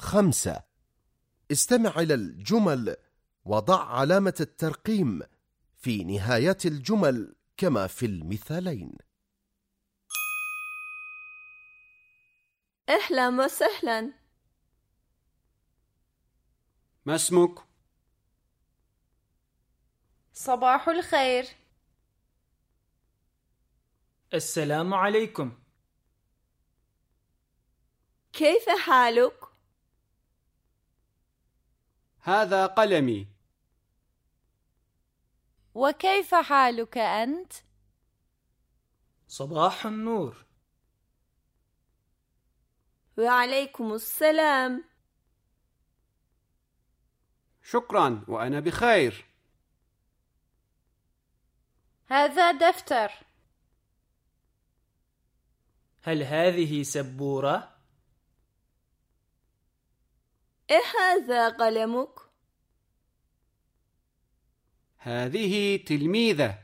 خمسة. استمع إلى الجمل وضع علامة الترقيم في نهايات الجمل كما في المثالين. أهلا وسهلا. ما اسمك؟ صباح الخير. السلام عليكم. كيف حالك؟ هذا قلمي. وكيف حالك أنت؟ صباح النور. وعليكم السلام. شكرا وأنا بخير. هذا دفتر. هل هذه سبورة؟ إيه هذا قلمك؟ هذه تلميذة